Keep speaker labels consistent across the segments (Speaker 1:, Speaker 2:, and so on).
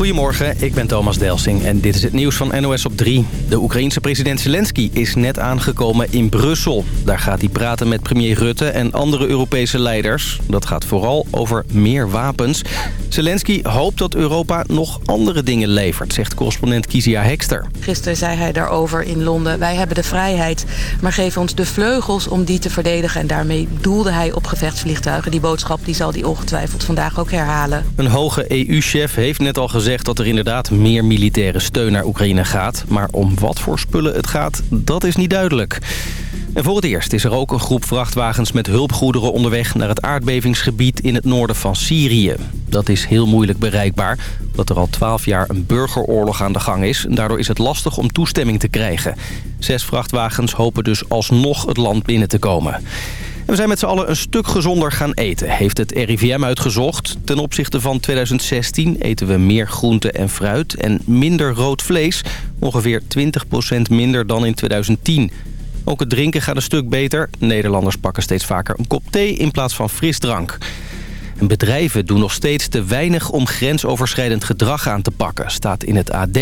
Speaker 1: Goedemorgen, ik ben Thomas Delsing en dit is het nieuws van NOS op 3. De Oekraïense president Zelensky is net aangekomen in Brussel. Daar gaat hij praten met premier Rutte en andere Europese leiders. Dat gaat vooral over meer wapens. Zelensky hoopt dat Europa nog andere dingen levert, zegt correspondent Kizia Hekster.
Speaker 2: Gisteren zei hij daarover in Londen... wij hebben de vrijheid, maar geven ons de vleugels om die te verdedigen. En daarmee doelde hij op gevechtsvliegtuigen. Die boodschap die zal hij ongetwijfeld vandaag ook herhalen.
Speaker 1: Een hoge EU-chef heeft net al gezegd dat er inderdaad meer militaire steun naar Oekraïne gaat. Maar om wat voor spullen het gaat, dat is niet duidelijk. En voor het eerst is er ook een groep vrachtwagens met hulpgoederen onderweg naar het aardbevingsgebied in het noorden van Syrië. Dat is heel moeilijk bereikbaar, omdat er al twaalf jaar een burgeroorlog aan de gang is. Daardoor is het lastig om toestemming te krijgen. Zes vrachtwagens hopen dus alsnog het land binnen te komen we zijn met z'n allen een stuk gezonder gaan eten, heeft het RIVM uitgezocht. Ten opzichte van 2016 eten we meer groente en fruit en minder rood vlees. Ongeveer 20% minder dan in 2010. Ook het drinken gaat een stuk beter. Nederlanders pakken steeds vaker een kop thee in plaats van frisdrank. En bedrijven doen nog steeds te weinig om grensoverschrijdend gedrag aan te pakken, staat in het AD.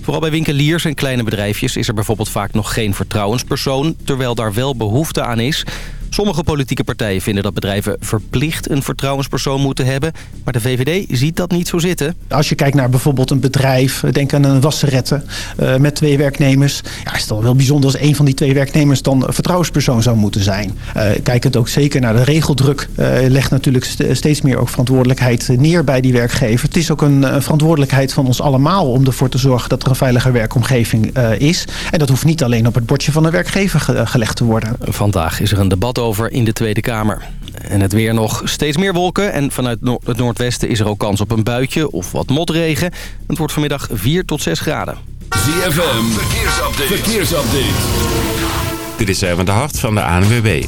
Speaker 1: Vooral bij winkeliers en kleine bedrijfjes is er bijvoorbeeld vaak nog geen vertrouwenspersoon... terwijl daar wel behoefte aan is. Sommige politieke partijen vinden dat bedrijven verplicht een vertrouwenspersoon moeten hebben. Maar de VVD ziet dat niet zo zitten.
Speaker 3: Als je kijkt naar bijvoorbeeld een bedrijf, denk aan een wasserette uh, met twee werknemers. Ja, is het dan wel bijzonder als een van die twee werknemers dan een vertrouwenspersoon zou moeten zijn. Uh, kijk het ook zeker naar de regeldruk. Uh, legt natuurlijk steeds meer ook verantwoordelijkheid neer bij die werkgever. Het is ook een verantwoordelijkheid van ons allemaal om ervoor te zorgen dat er een veilige werkomgeving is. En dat hoeft niet alleen op het bordje van de werkgever gelegd te worden.
Speaker 1: Vandaag is er een debat over in de Tweede Kamer. En het weer nog steeds meer wolken. En vanuit het noordwesten is er ook kans op een buitje of wat motregen. Het wordt vanmiddag 4 tot 6 graden.
Speaker 4: ZFM, verkeersupdate. verkeersupdate.
Speaker 5: Dit is even de hart van de ANWB.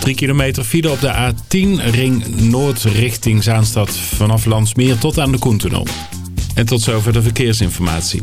Speaker 5: 3 kilometer file op de A10 ring noord richting Zaanstad vanaf Landsmeer tot aan de Koentunnel. En tot zover de verkeersinformatie.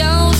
Speaker 6: don't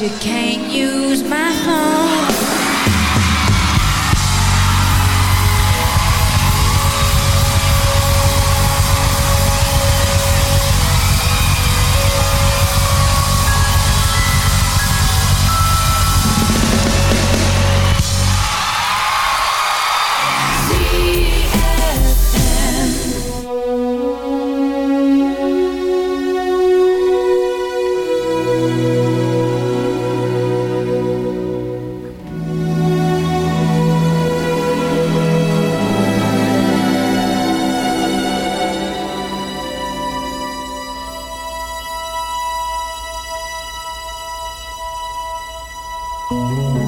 Speaker 7: you, can't you?
Speaker 8: Música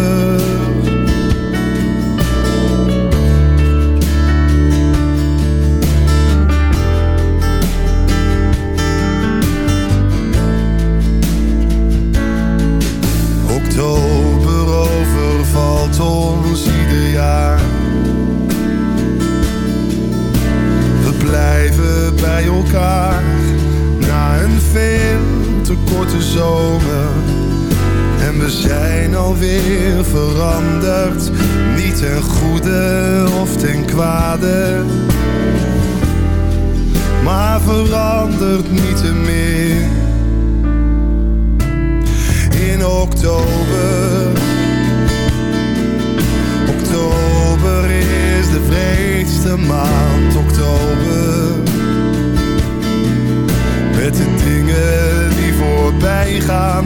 Speaker 9: alweer veranderd, niet ten goede of ten kwade. Maar verandert niet meer in oktober. Oktober is de vreedste maand, oktober. Met de dingen die voorbij gaan,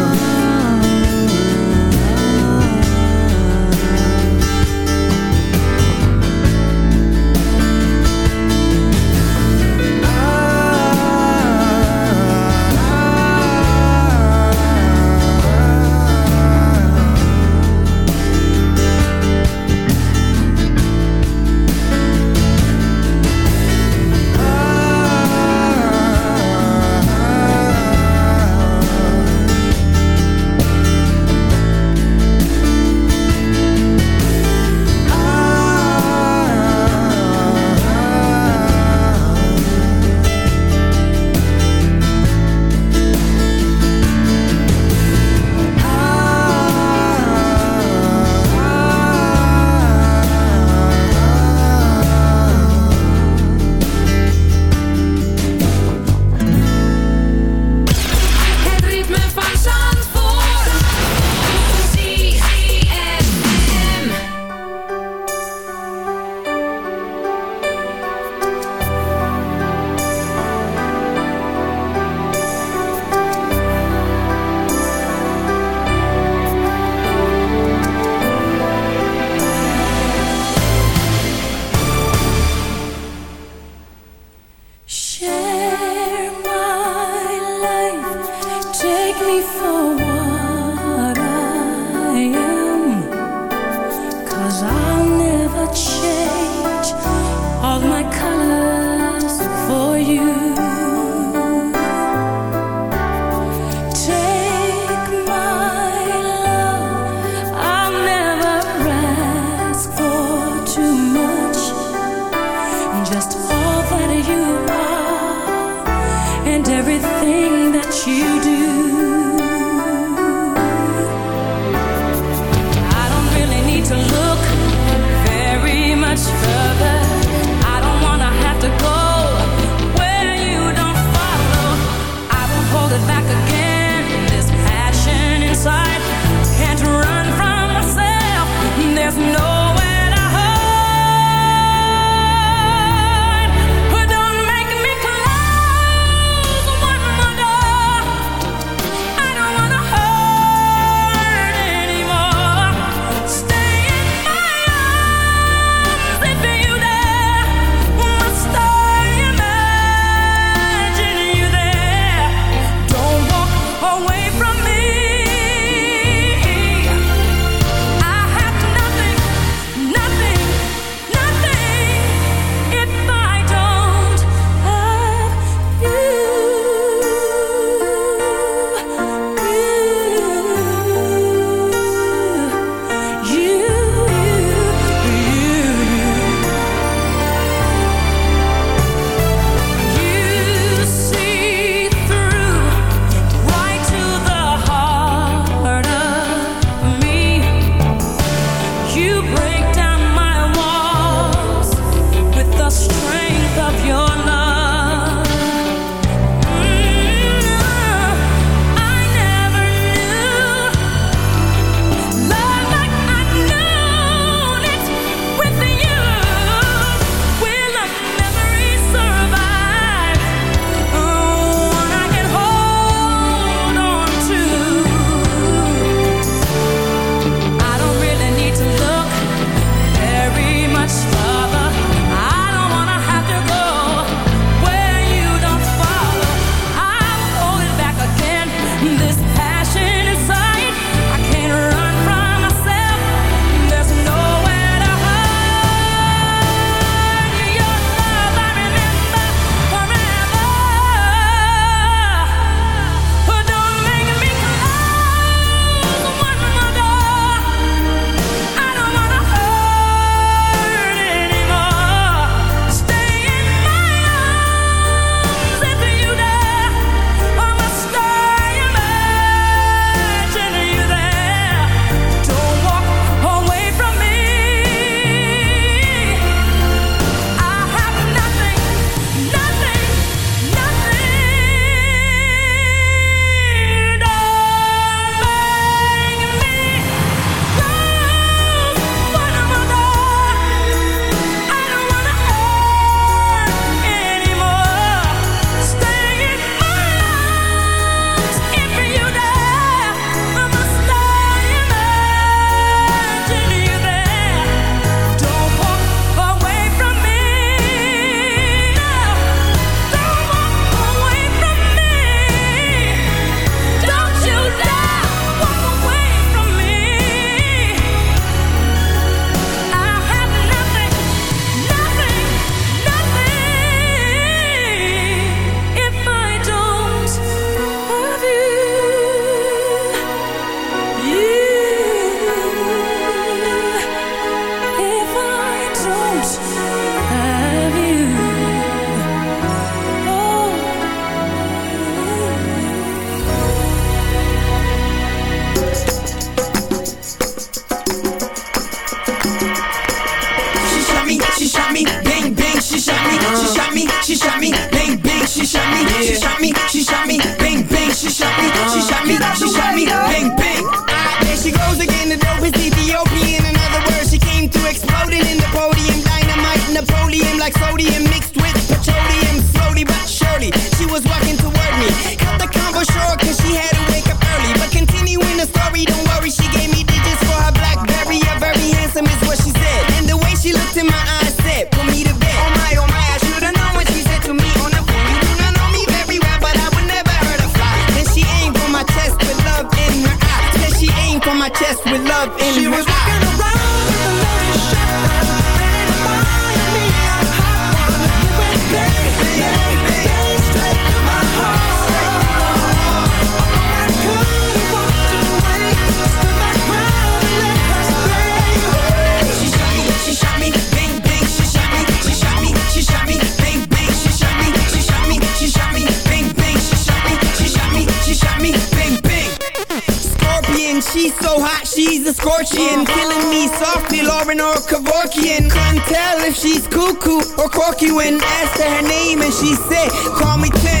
Speaker 10: tell if she's cuckoo or quirky when asked her name and she said, call me 10.